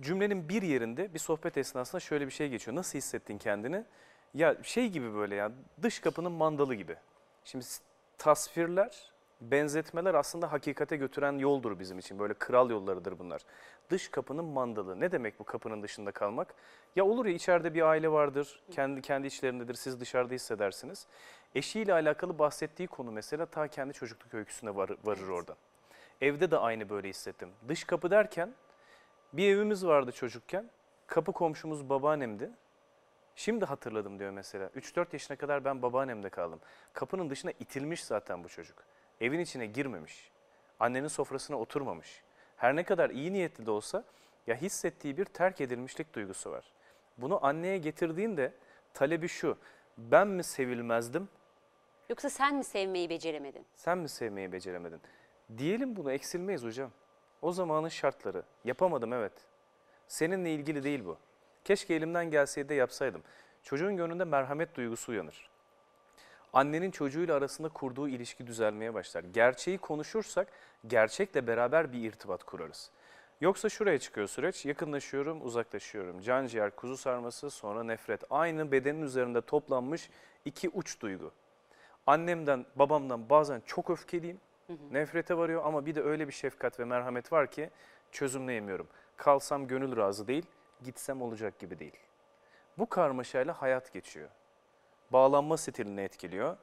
cümlenin bir yerinde bir sohbet esnasında şöyle bir şey geçiyor. Nasıl hissettin kendini? Ya şey gibi böyle ya dış kapının mandalı gibi. Şimdi tasvirler, benzetmeler aslında hakikate götüren yoldur bizim için. Böyle kral yollarıdır bunlar. Dış kapının mandalı. Ne demek bu kapının dışında kalmak? Ya olur ya içeride bir aile vardır, kendi kendi içlerindedir, siz dışarıda hissedersiniz. Eşiyle alakalı bahsettiği konu mesela ta kendi çocukluk öyküsüne var- varır oradan. Evde de aynı böyle hissettim. Dış kapı derken bir evimiz vardı çocukken. Kapı komşumuz babaannemdi. Şimdi hatırladım diyor mesela. 3-4 yaşına kadar ben babaannemde kaldım. Kapının dışına itilmiş zaten bu çocuk. Evin içine girmemiş. Annenin sofrasına oturmamış. Her ne kadar iyi niyetli de olsa ya hissettiği bir terk edilmişlik duygusu var. Bunu anneye getirdiğinde talebi şu. Ben mi sevilmezdim, Yoksa sen mi sevmeyi beceremedin? sen mi sevmeyi beceremedin? Diyelim bunu eksilmeyiz hocam. O zamanın şartları. Yapamadım evet. Seninle ilgili değil bu. Keşke elimden gelseydi de yapsaydım. Çocuğun gönlünde merhamet duygusu uyanır. Annenin çocuğuyla arasında kurduğu ilişki düzelmeye başlar. Gerçeği konuşursak gerçekle beraber bir irtibat kurarız. Yoksa şuraya çıkıyor süreç. Yakınlaşıyorum, uzaklaşıyorum. Can ciğer, kuzu sarması, sonra nefret. Aynı bedenin üzerinde toplanmış iki uç duygu. Annemden, babamdan bazen çok öfkeliyim. Nefrete varıyor ama bir de öyle bir şefkat ve merhamet var ki çözümleyemiyorum. Kalsam gönül razı değil, gitsem olacak gibi değil. Bu karmaşayla hayat geçiyor. Bağlanma stilini etkiliyor.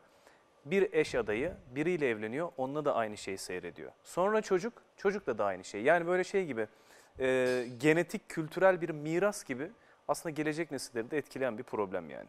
Bir eş adayı biriyle evleniyor, onunla da aynı şeyi seyrediyor. Sonra çocuk, çocukla da aynı şey. Yani böyle şey gibi, e, genetik, kültürel bir miras gibi aslında gelecek nesilleri de etkileyen bir problem yani.